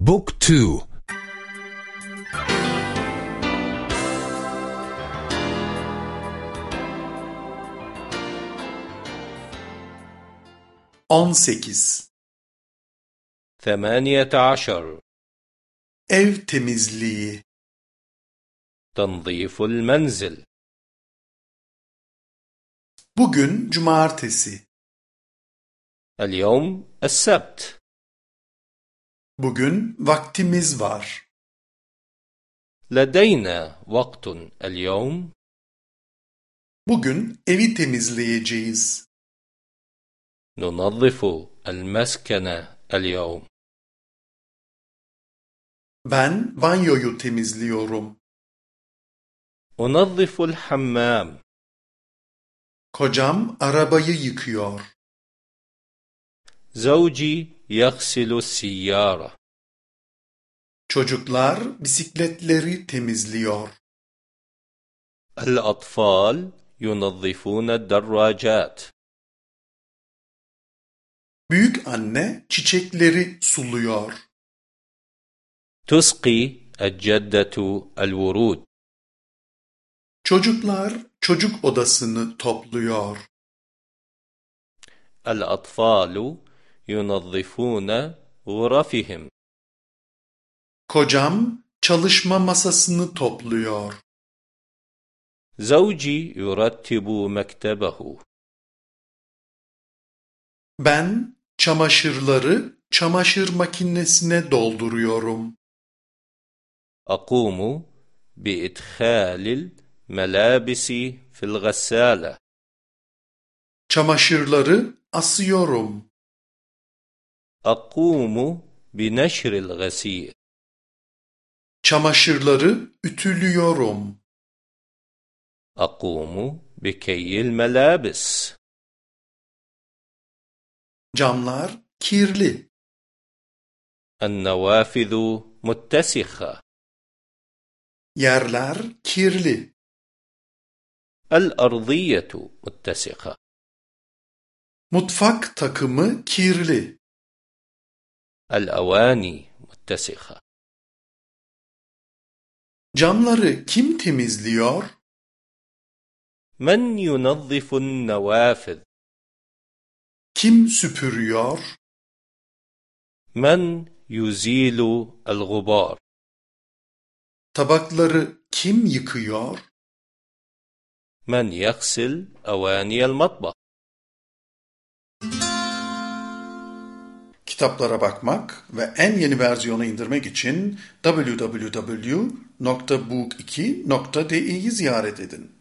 بوك تو On sekiz. ثمانية عشر Ev temizliği. تنظيف المنزل Bugün cumartesi. اليوم السبت Bugün vaktimiz var. لدينا وقت اليوم Bugün evi temizleyeceğiz. ننظف المسكن اليوم Ben banyoyu temizliyorum. أنظف الحمام Kocam arabayı yıkıyor. زوجي يغسل السيارة Çocuklar bisikletleri temizliyor. الأطفال ينظفون الدراجات Büyük anne çiçekleri suluyor. تسقي الجدة الورود Çocuklar çocuk odasını topluyor. الأطفال ينظفون غرفهم Kocam çalışma masasını topluyor. زوجي يرتب مكتبه Ben çamaşırları çamaşır makinesine dolduruyorum. أقوم بإدخال الملابس في الغسالة Çamaşırları asıyorum. أقوم بنشر الغسيل Çamaşırları ütülüyorum. أقوم بكي الملابس Camlar kirli. النوافذ متسخة Yerler kirli. الأرضية متسخة Mutfak takımı kirli. الأواني متسخة Camları kim temizliyor? Men yunazzifun nevafiz. Kim süpürüyor? Men yuzilu el-gubar. Tabakları kim yıkıyor? Men yaksil avaniyel matbah. Kitaplara bakmak ve en yeni versiyonu indirmek için www www.book2.de'yi ziyaret edin.